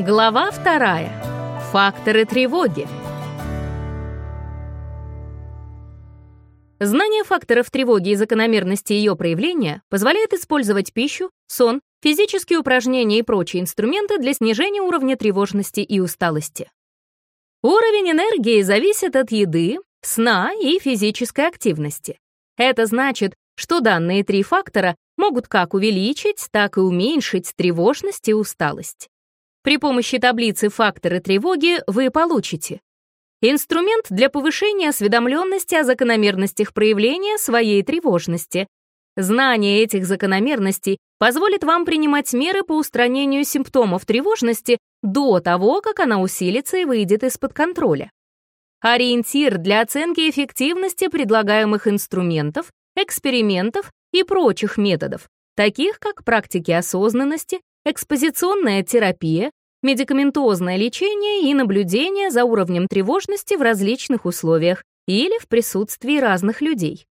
Глава вторая. Факторы тревоги. Знание факторов тревоги и закономерности ее проявления позволяет использовать пищу, сон, физические упражнения и прочие инструменты для снижения уровня тревожности и усталости. Уровень энергии зависит от еды, сна и физической активности. Это значит, что данные три фактора могут как увеличить, так и уменьшить тревожность и усталость. При помощи таблицы «Факторы тревоги» вы получите инструмент для повышения осведомленности о закономерностях проявления своей тревожности. Знание этих закономерностей позволит вам принимать меры по устранению симптомов тревожности до того, как она усилится и выйдет из-под контроля. Ориентир для оценки эффективности предлагаемых инструментов, экспериментов и прочих методов, таких как практики осознанности, экспозиционная терапия, медикаментозное лечение и наблюдение за уровнем тревожности в различных условиях или в присутствии разных людей.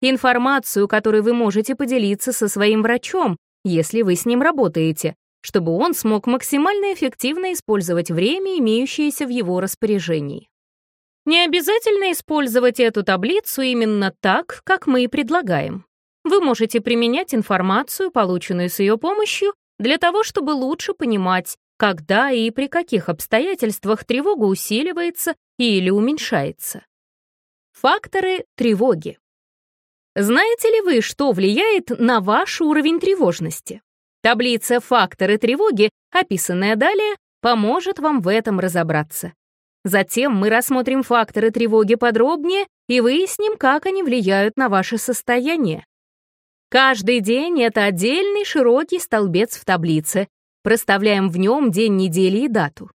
Информацию, которой вы можете поделиться со своим врачом, если вы с ним работаете, чтобы он смог максимально эффективно использовать время, имеющееся в его распоряжении. Не обязательно использовать эту таблицу именно так, как мы и предлагаем. Вы можете применять информацию, полученную с ее помощью, для того, чтобы лучше понимать, когда и при каких обстоятельствах тревога усиливается или уменьшается. Факторы тревоги. Знаете ли вы, что влияет на ваш уровень тревожности? Таблица «Факторы тревоги», описанная далее, поможет вам в этом разобраться. Затем мы рассмотрим факторы тревоги подробнее и выясним, как они влияют на ваше состояние. Каждый день — это отдельный широкий столбец в таблице. Проставляем в нем день недели и дату.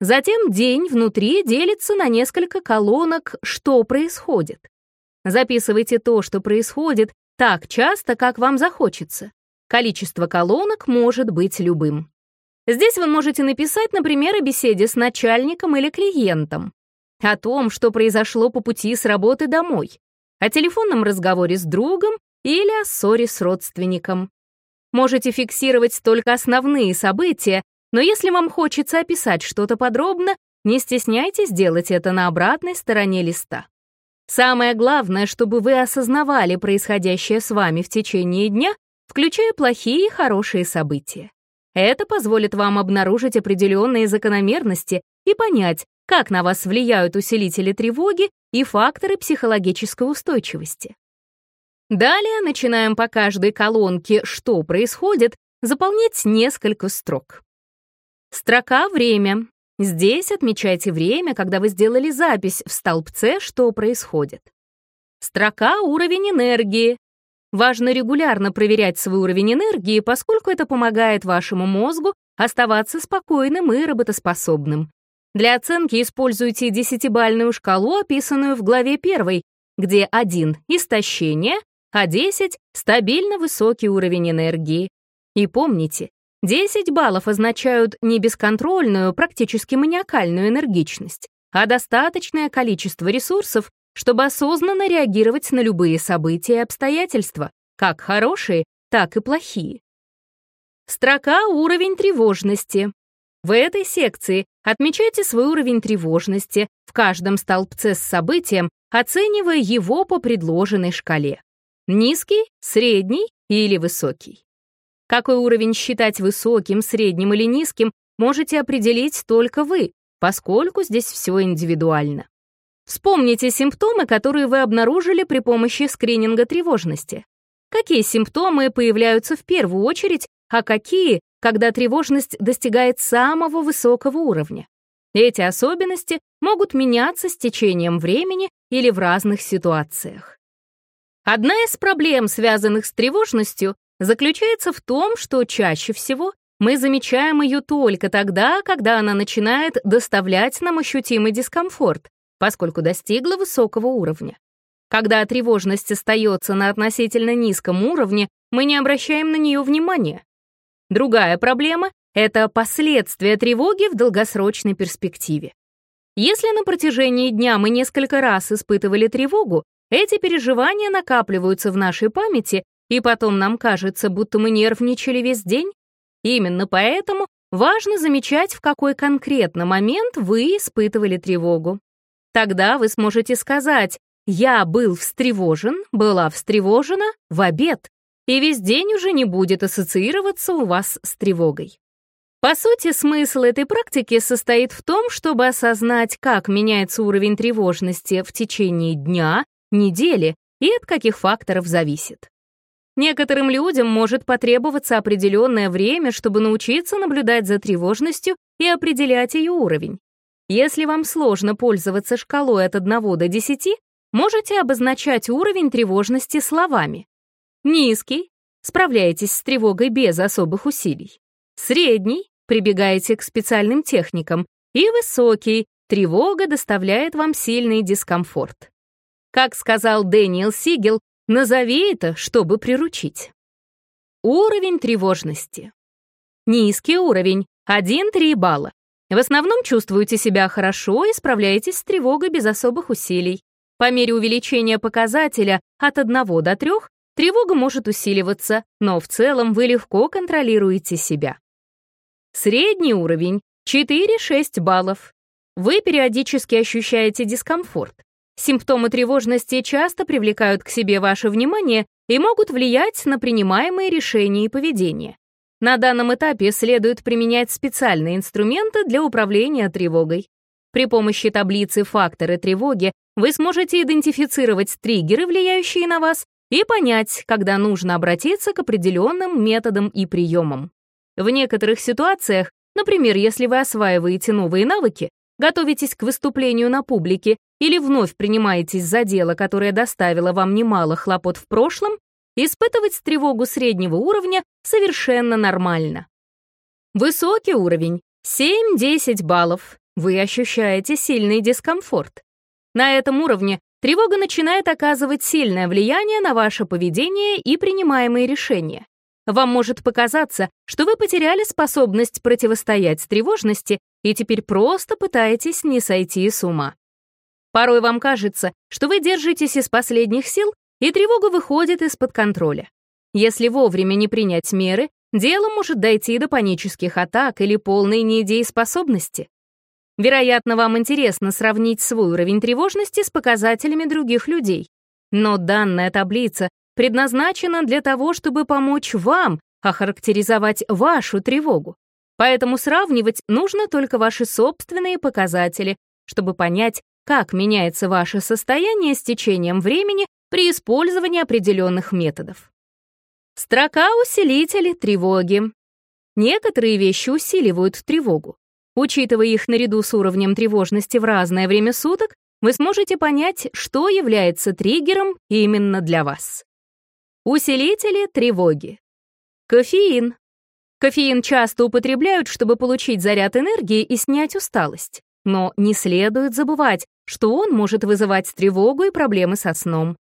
Затем день внутри делится на несколько колонок «Что происходит?». Записывайте то, что происходит, так часто, как вам захочется. Количество колонок может быть любым. Здесь вы можете написать, например, о беседе с начальником или клиентом, о том, что произошло по пути с работы домой, о телефонном разговоре с другом или о ссоре с родственником. Можете фиксировать только основные события, но если вам хочется описать что-то подробно, не стесняйтесь делать это на обратной стороне листа. Самое главное, чтобы вы осознавали происходящее с вами в течение дня, включая плохие и хорошие события. Это позволит вам обнаружить определенные закономерности и понять, как на вас влияют усилители тревоги и факторы психологической устойчивости. Далее начинаем по каждой колонке «Что происходит?» заполнять несколько строк. Строка «Время». Здесь отмечайте время, когда вы сделали запись в столбце «Что происходит». Строка «Уровень энергии». Важно регулярно проверять свой уровень энергии, поскольку это помогает вашему мозгу оставаться спокойным и работоспособным. Для оценки используйте десятибальную шкалу, описанную в главе 1, где 1 — истощение, а 10 — стабильно высокий уровень энергии. И помните, 10 баллов означают не бесконтрольную, практически маниакальную энергичность, а достаточное количество ресурсов, чтобы осознанно реагировать на любые события и обстоятельства, как хорошие, так и плохие. Строка «Уровень тревожности». В этой секции отмечайте свой уровень тревожности в каждом столбце с событием, оценивая его по предложенной шкале. Низкий, средний или высокий. Какой уровень считать высоким, средним или низким, можете определить только вы, поскольку здесь все индивидуально. Вспомните симптомы, которые вы обнаружили при помощи скрининга тревожности. Какие симптомы появляются в первую очередь, а какие, когда тревожность достигает самого высокого уровня. Эти особенности могут меняться с течением времени или в разных ситуациях. Одна из проблем, связанных с тревожностью, заключается в том, что чаще всего мы замечаем ее только тогда, когда она начинает доставлять нам ощутимый дискомфорт, поскольку достигла высокого уровня. Когда тревожность остается на относительно низком уровне, мы не обращаем на нее внимания. Другая проблема — это последствия тревоги в долгосрочной перспективе. Если на протяжении дня мы несколько раз испытывали тревогу, эти переживания накапливаются в нашей памяти, и потом нам кажется, будто мы нервничали весь день. Именно поэтому важно замечать, в какой конкретно момент вы испытывали тревогу. Тогда вы сможете сказать «я был встревожен, была встревожена в обед», и весь день уже не будет ассоциироваться у вас с тревогой. По сути, смысл этой практики состоит в том, чтобы осознать, как меняется уровень тревожности в течение дня, недели и от каких факторов зависит. Некоторым людям может потребоваться определенное время, чтобы научиться наблюдать за тревожностью и определять ее уровень. Если вам сложно пользоваться шкалой от 1 до 10, можете обозначать уровень тревожности словами. Низкий — справляетесь с тревогой без особых усилий. Средний — прибегаете к специальным техникам. И высокий — тревога доставляет вам сильный дискомфорт. Как сказал Дэниел Сигел, назови это, чтобы приручить. Уровень тревожности. Низкий уровень — 1-3 балла. В основном чувствуете себя хорошо и справляетесь с тревогой без особых усилий. По мере увеличения показателя от 1 до 3 Тревога может усиливаться, но в целом вы легко контролируете себя. Средний уровень — 4-6 баллов. Вы периодически ощущаете дискомфорт. Симптомы тревожности часто привлекают к себе ваше внимание и могут влиять на принимаемые решения и поведение. На данном этапе следует применять специальные инструменты для управления тревогой. При помощи таблицы «Факторы тревоги» вы сможете идентифицировать триггеры, влияющие на вас, и понять, когда нужно обратиться к определенным методам и приемам. В некоторых ситуациях, например, если вы осваиваете новые навыки, готовитесь к выступлению на публике или вновь принимаетесь за дело, которое доставило вам немало хлопот в прошлом, испытывать тревогу среднего уровня совершенно нормально. Высокий уровень — 7-10 баллов. Вы ощущаете сильный дискомфорт. На этом уровне Тревога начинает оказывать сильное влияние на ваше поведение и принимаемые решения. Вам может показаться, что вы потеряли способность противостоять тревожности и теперь просто пытаетесь не сойти с ума. Порой вам кажется, что вы держитесь из последних сил, и тревога выходит из-под контроля. Если вовремя не принять меры, дело может дойти до панических атак или полной недееспособности. Вероятно, вам интересно сравнить свой уровень тревожности с показателями других людей. Но данная таблица предназначена для того, чтобы помочь вам охарактеризовать вашу тревогу. Поэтому сравнивать нужно только ваши собственные показатели, чтобы понять, как меняется ваше состояние с течением времени при использовании определенных методов. Строка усилителей тревоги. Некоторые вещи усиливают тревогу. Учитывая их наряду с уровнем тревожности в разное время суток, вы сможете понять, что является триггером именно для вас. Усилители тревоги. Кофеин. Кофеин часто употребляют, чтобы получить заряд энергии и снять усталость. Но не следует забывать, что он может вызывать тревогу и проблемы со сном.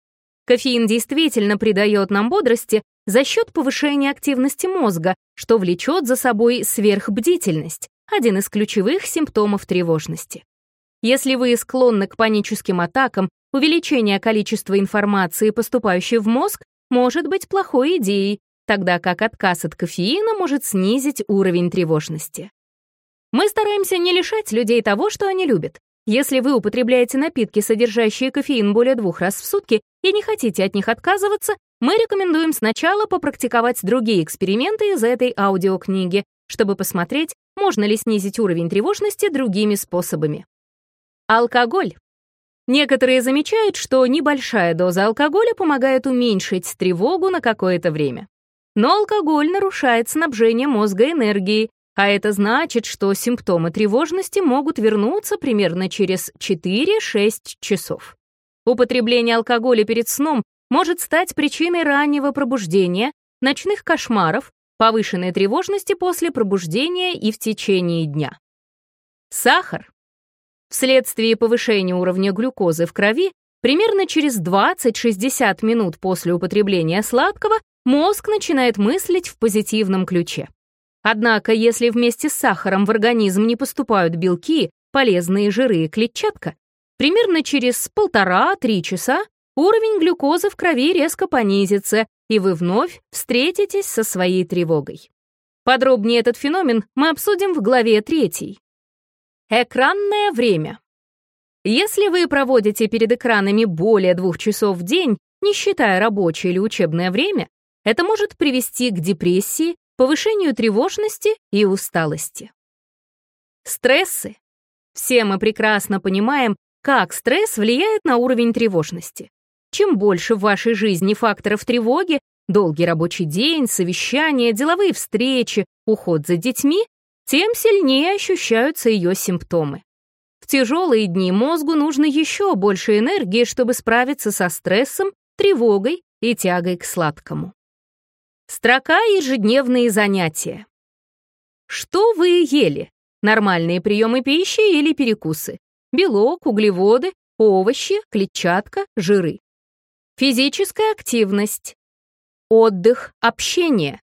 Кофеин действительно придает нам бодрости за счет повышения активности мозга, что влечет за собой сверхбдительность, один из ключевых симптомов тревожности. Если вы склонны к паническим атакам, увеличение количества информации, поступающей в мозг, может быть плохой идеей, тогда как отказ от кофеина может снизить уровень тревожности. Мы стараемся не лишать людей того, что они любят. Если вы употребляете напитки, содержащие кофеин более двух раз в сутки, и не хотите от них отказываться, мы рекомендуем сначала попрактиковать другие эксперименты из этой аудиокниги, чтобы посмотреть, можно ли снизить уровень тревожности другими способами. Алкоголь. Некоторые замечают, что небольшая доза алкоголя помогает уменьшить тревогу на какое-то время. Но алкоголь нарушает снабжение мозга энергией, а это значит, что симптомы тревожности могут вернуться примерно через 4-6 часов. Употребление алкоголя перед сном может стать причиной раннего пробуждения, ночных кошмаров, повышенной тревожности после пробуждения и в течение дня. Сахар. Вследствие повышения уровня глюкозы в крови, примерно через 20-60 минут после употребления сладкого мозг начинает мыслить в позитивном ключе. Однако, если вместе с сахаром в организм не поступают белки, полезные жиры и клетчатка, примерно через полтора-три часа уровень глюкозы в крови резко понизится, и вы вновь встретитесь со своей тревогой. Подробнее этот феномен мы обсудим в главе 3. Экранное время. Если вы проводите перед экранами более двух часов в день, не считая рабочее или учебное время, это может привести к депрессии, повышению тревожности и усталости. Стрессы. Все мы прекрасно понимаем, как стресс влияет на уровень тревожности. Чем больше в вашей жизни факторов тревоги, долгий рабочий день, совещания, деловые встречи, уход за детьми, тем сильнее ощущаются ее симптомы. В тяжелые дни мозгу нужно еще больше энергии, чтобы справиться со стрессом, тревогой и тягой к сладкому. Строка «Ежедневные занятия». Что вы ели? Нормальные приемы пищи или перекусы? Белок, углеводы, овощи, клетчатка, жиры. Физическая активность. Отдых, общение.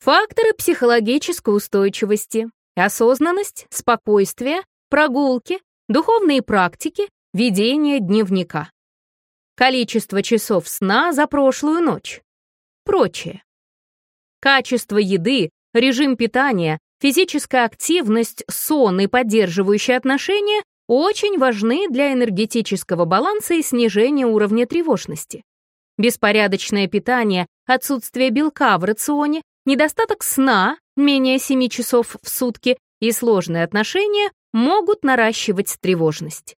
Факторы психологической устойчивости. Осознанность, спокойствие, прогулки, духовные практики, ведение дневника. Количество часов сна за прошлую ночь. Прочее. Качество еды, режим питания, физическая активность, сон и поддерживающие отношения очень важны для энергетического баланса и снижения уровня тревожности. Беспорядочное питание, отсутствие белка в рационе, недостаток сна, менее 7 часов в сутки и сложные отношения могут наращивать тревожность.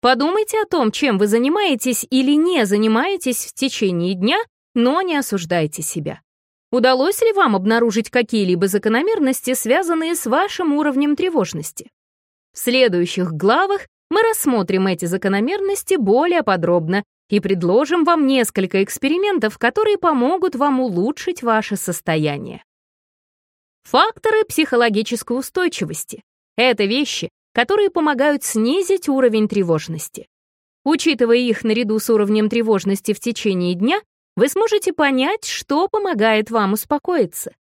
Подумайте о том, чем вы занимаетесь или не занимаетесь в течение дня, но не осуждайте себя. Удалось ли вам обнаружить какие-либо закономерности, связанные с вашим уровнем тревожности? В следующих главах мы рассмотрим эти закономерности более подробно и предложим вам несколько экспериментов, которые помогут вам улучшить ваше состояние. Факторы психологической устойчивости — это вещи, которые помогают снизить уровень тревожности. Учитывая их наряду с уровнем тревожности в течение дня, вы сможете понять, что помогает вам успокоиться.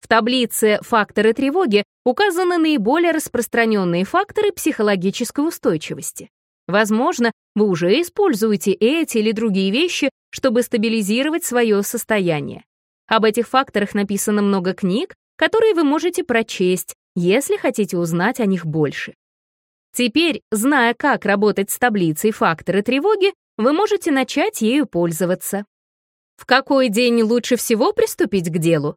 В таблице «Факторы тревоги» указаны наиболее распространенные факторы психологической устойчивости. Возможно, вы уже используете эти или другие вещи, чтобы стабилизировать свое состояние. Об этих факторах написано много книг, которые вы можете прочесть, если хотите узнать о них больше. Теперь, зная, как работать с таблицей «Факторы тревоги», вы можете начать ею пользоваться. В какой день лучше всего приступить к делу?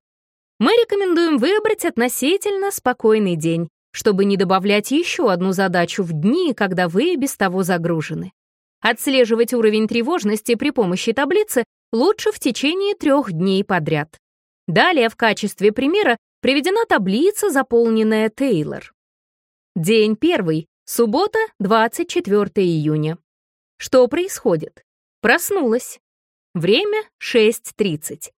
Мы рекомендуем выбрать относительно спокойный день, чтобы не добавлять еще одну задачу в дни, когда вы без того загружены. Отслеживать уровень тревожности при помощи таблицы лучше в течение трех дней подряд. Далее в качестве примера приведена таблица, заполненная Тейлор. День первый, суббота, 24 июня. Что происходит? Проснулась. Время 6.30.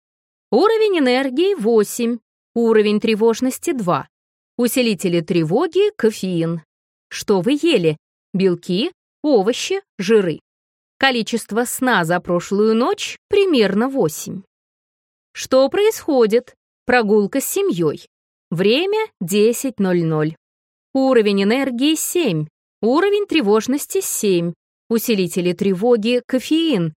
Уровень энергии 8. Уровень тревожности 2. Усилители тревоги, кофеин. Что вы ели? Белки, овощи, жиры. Количество сна за прошлую ночь примерно 8. Что происходит? Прогулка с семьей. Время 10.00. Уровень энергии 7. Уровень тревожности 7. Усилители тревоги, кофеин.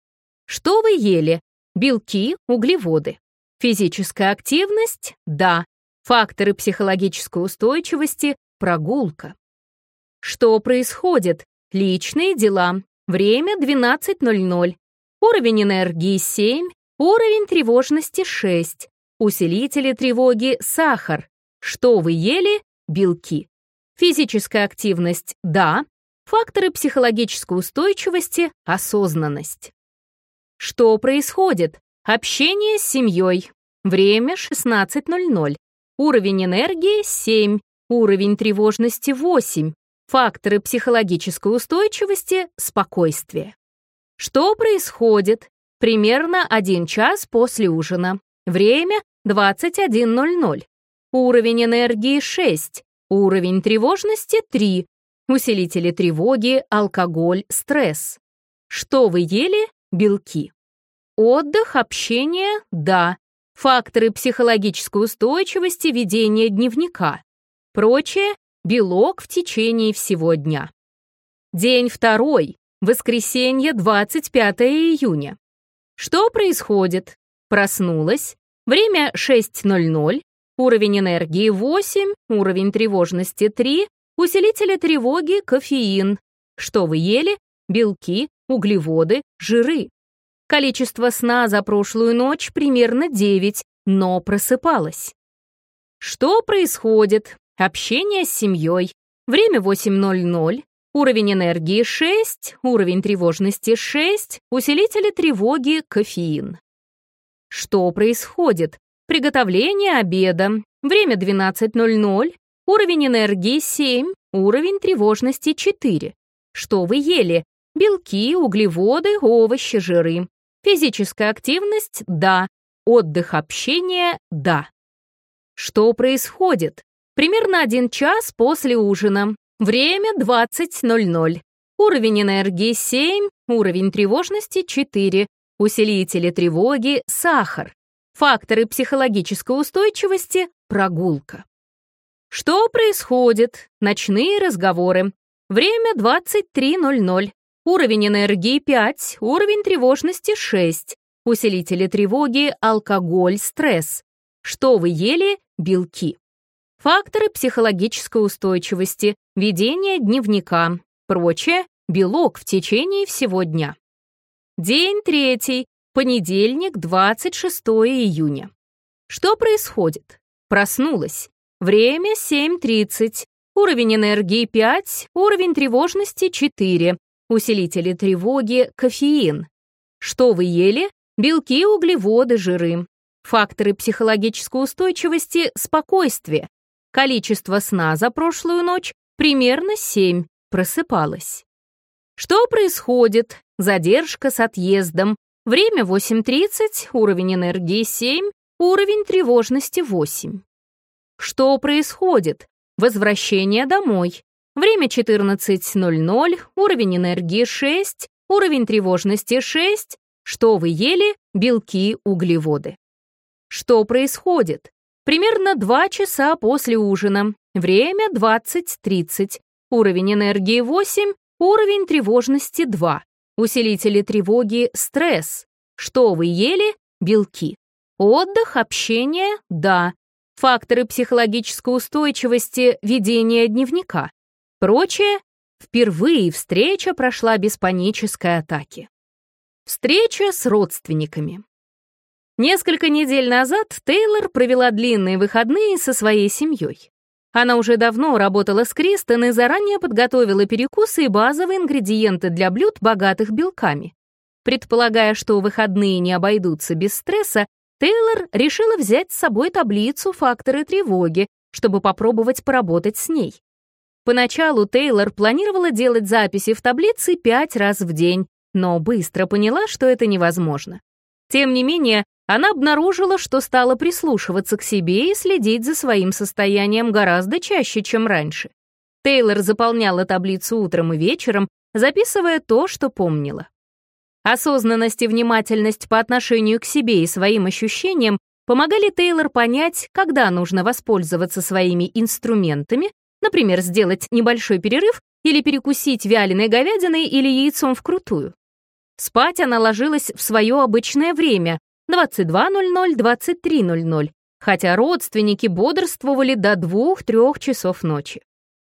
Что вы ели? Белки, углеводы. Физическая активность? Да. Факторы психологической устойчивости? Прогулка. Что происходит? Личные дела. Время 12.00. Уровень энергии 7. Уровень тревожности 6. Усилители тревоги сахар. Что вы ели? Белки. Физическая активность – да. Факторы психологической устойчивости – осознанность. Что происходит? Общение с семьей. Время 16.00. Уровень энергии 7. Уровень тревожности 8. Факторы психологической устойчивости – спокойствие. Что происходит? Примерно 1 час после ужина. Время 21.00. Уровень энергии 6. Уровень тревожности 3. Усилители тревоги, алкоголь, стресс. Что вы ели? Белки. Отдых, общение – да. Факторы психологической устойчивости, ведения дневника. Прочее – белок в течение всего дня. День второй, воскресенье, 25 июня. Что происходит? Проснулась. Время 6.00. уровень энергии 8, уровень тревожности 3, усилители тревоги кофеин. Что вы ели? Белки, углеводы, жиры. Количество сна за прошлую ночь примерно 9, но просыпалась. Что происходит? Общение с семьей. Время 8.00, уровень энергии 6, уровень тревожности 6, усилители тревоги кофеин. Что происходит? Приготовление обеда. Время 12.00, уровень энергии 7, уровень тревожности 4. Что вы ели? Белки, углеводы, овощи, жиры. Физическая активность – да. Отдых, общение – да. Что происходит? Примерно один час после ужина. Время 20.00. Уровень энергии 7, уровень тревожности 4, усилители тревоги – сахар. Факторы психологической устойчивости – прогулка. Что происходит? Ночные разговоры. Время 23.00. Уровень энергии 5, уровень тревожности 6. Усилители тревоги, алкоголь, стресс. Что вы ели? Белки. Факторы психологической устойчивости, ведение дневника, прочее, белок в течение всего дня. День третий, понедельник, 26 июня. Что происходит? Проснулась. Время 7.30. Уровень энергии 5, уровень тревожности 4, усилители тревоги, кофеин. Что вы ели? Белки, углеводы, жиры. Факторы психологической устойчивости – спокойствие. Количество сна за прошлую ночь примерно 7, просыпалась. Что происходит? Задержка с отъездом. Время 8.30, уровень энергии 7, уровень тревожности 8. Что происходит? Возвращение домой. Время 14.00, уровень энергии 6, уровень тревожности 6. Что вы ели? Белки, углеводы. Что происходит? Примерно 2 часа после ужина. Время 20.30. Уровень энергии 8, уровень тревожности 2. Усилители тревоги — стресс. Что вы ели? Белки. Отдых, общение — да. Факторы психологической устойчивости — ведение дневника. Прочее — впервые встреча прошла без панической атаки. Встреча с родственниками. Несколько недель назад Тейлор провела длинные выходные со своей семьей. Она уже давно работала с Кристен и заранее подготовила перекусы и базовые ингредиенты для блюд, богатых белками. Предполагая, что выходные не обойдутся без стресса, Тейлор решила взять с собой таблицу «Факторы тревоги», чтобы попробовать поработать с ней. Поначалу Тейлор планировала делать записи в таблице пять раз в день, но быстро поняла, что это невозможно. Тем не менее, она обнаружила, что стала прислушиваться к себе и следить за своим состоянием гораздо чаще, чем раньше. Тейлор заполняла таблицу утром и вечером, записывая то, что помнила. Осознанность и внимательность по отношению к себе и своим ощущениям помогали Тейлор понять, когда нужно воспользоваться своими инструментами, Например, сделать небольшой перерыв или перекусить вяленой говядиной или яйцом вкрутую. Спать она ложилась в свое обычное время 22.00-23.00, хотя родственники бодрствовали до 2-3 часов ночи.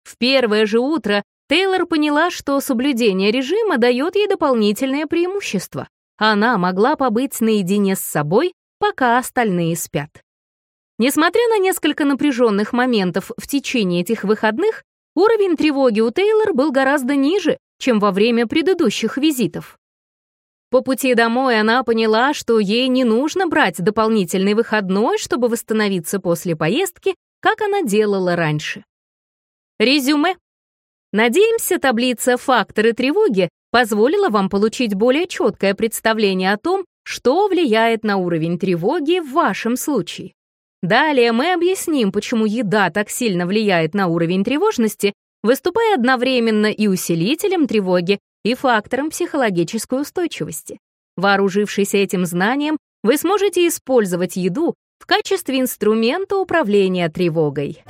В первое же утро Тейлор поняла, что соблюдение режима дает ей дополнительное преимущество. Она могла побыть наедине с собой, пока остальные спят. Несмотря на несколько напряженных моментов в течение этих выходных, уровень тревоги у Тейлор был гораздо ниже, чем во время предыдущих визитов. По пути домой она поняла, что ей не нужно брать дополнительный выходной, чтобы восстановиться после поездки, как она делала раньше. Резюме. Надеемся, таблица «Факторы тревоги» позволила вам получить более четкое представление о том, что влияет на уровень тревоги в вашем случае. Далее мы объясним, почему еда так сильно влияет на уровень тревожности, выступая одновременно и усилителем тревоги, и фактором психологической устойчивости. Вооружившись этим знанием, вы сможете использовать еду в качестве инструмента управления тревогой.